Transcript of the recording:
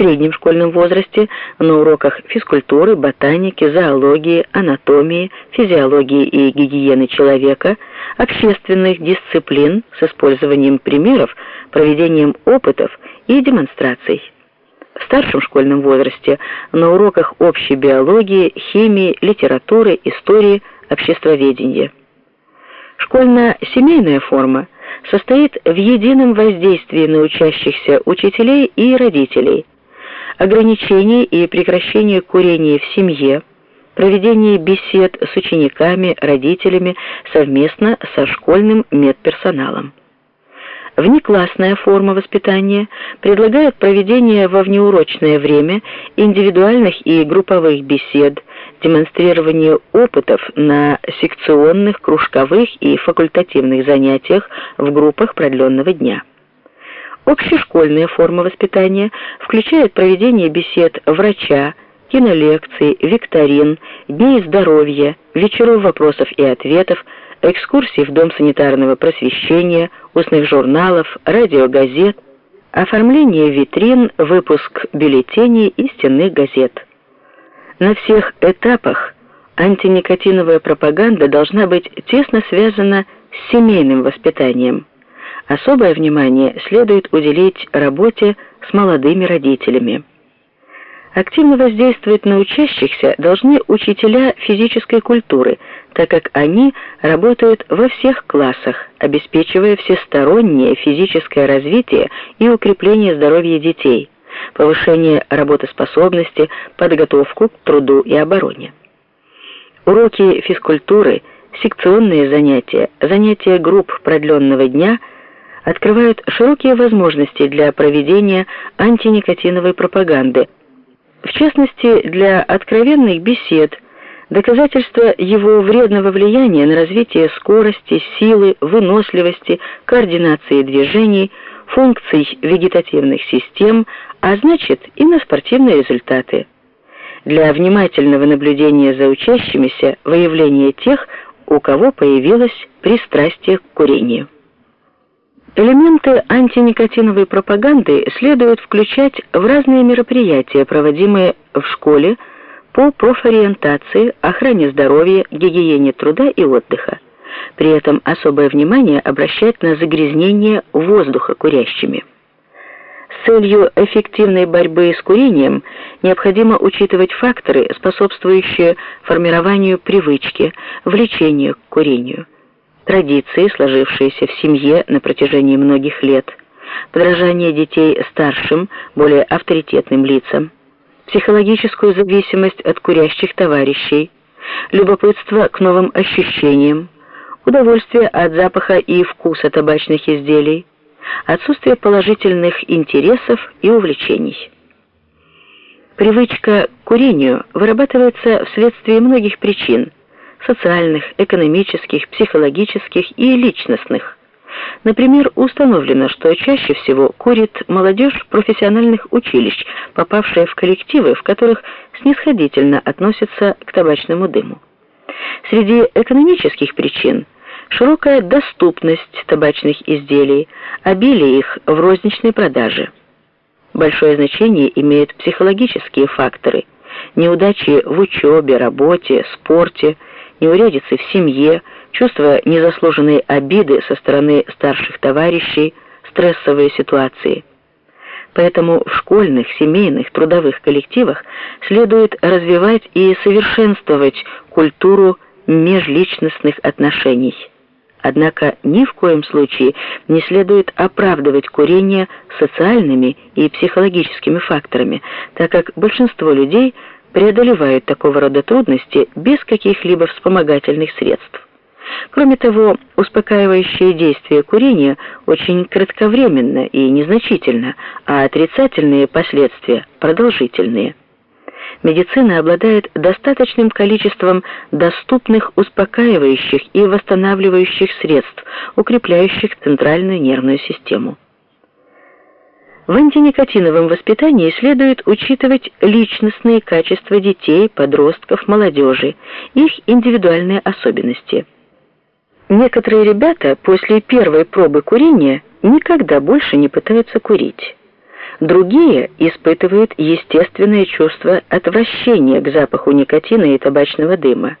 среднем школьном возрасте на уроках физкультуры, ботаники, зоологии, анатомии, физиологии и гигиены человека, общественных дисциплин с использованием примеров, проведением опытов и демонстраций. В старшем школьном возрасте на уроках общей биологии, химии, литературы, истории, обществоведения. Школьно-семейная форма состоит в едином воздействии на учащихся учителей и родителей, ограничении и прекращении курения в семье, проведении бесед с учениками, родителями совместно со школьным медперсоналом. Внеклассная форма воспитания предлагает проведение во внеурочное время индивидуальных и групповых бесед, демонстрирование опытов на секционных, кружковых и факультативных занятиях в группах продленного дня. Общешкольная форма воспитания включает проведение бесед врача, кинолекций, викторин, дней здоровья, вечеров вопросов и ответов, экскурсий в Дом санитарного просвещения, устных журналов, радиогазет, оформление витрин, выпуск бюллетеней и стенных газет. На всех этапах антиникотиновая пропаганда должна быть тесно связана с семейным воспитанием. Особое внимание следует уделить работе с молодыми родителями. Активно воздействовать на учащихся должны учителя физической культуры, так как они работают во всех классах, обеспечивая всестороннее физическое развитие и укрепление здоровья детей, повышение работоспособности, подготовку к труду и обороне. Уроки физкультуры, секционные занятия, занятия групп продленного дня открывают широкие возможности для проведения антиникотиновой пропаганды – в частности, для откровенных бесед, доказательства его вредного влияния на развитие скорости, силы, выносливости, координации движений, функций вегетативных систем, а значит и на спортивные результаты. Для внимательного наблюдения за учащимися выявления тех, у кого появилось пристрастие к курению. Элементы антиникотиновой пропаганды следует включать в разные мероприятия, проводимые в школе по профориентации, охране здоровья, гигиене труда и отдыха. При этом особое внимание обращать на загрязнение воздуха курящими. С целью эффективной борьбы с курением необходимо учитывать факторы, способствующие формированию привычки, влечению к курению традиции, сложившиеся в семье на протяжении многих лет, подражание детей старшим, более авторитетным лицам, психологическую зависимость от курящих товарищей, любопытство к новым ощущениям, удовольствие от запаха и вкуса табачных изделий, отсутствие положительных интересов и увлечений. Привычка к курению вырабатывается вследствие многих причин – социальных, экономических, психологических и личностных. Например, установлено, что чаще всего курит молодежь профессиональных училищ, попавшая в коллективы, в которых снисходительно относятся к табачному дыму. Среди экономических причин широкая доступность табачных изделий, обилие их в розничной продаже. Большое значение имеют психологические факторы, неудачи в учебе, работе, спорте, неурядицы в семье, чувство незаслуженной обиды со стороны старших товарищей, стрессовые ситуации. Поэтому в школьных, семейных, трудовых коллективах следует развивать и совершенствовать культуру межличностных отношений. Однако ни в коем случае не следует оправдывать курение социальными и психологическими факторами, так как большинство людей – преодолевают такого рода трудности без каких-либо вспомогательных средств. Кроме того, успокаивающее действие курения очень кратковременно и незначительно, а отрицательные последствия продолжительные. Медицина обладает достаточным количеством доступных успокаивающих и восстанавливающих средств, укрепляющих центральную нервную систему. В антиникотиновом воспитании следует учитывать личностные качества детей, подростков, молодежи, их индивидуальные особенности. Некоторые ребята после первой пробы курения никогда больше не пытаются курить. Другие испытывают естественное чувство отвращения к запаху никотина и табачного дыма.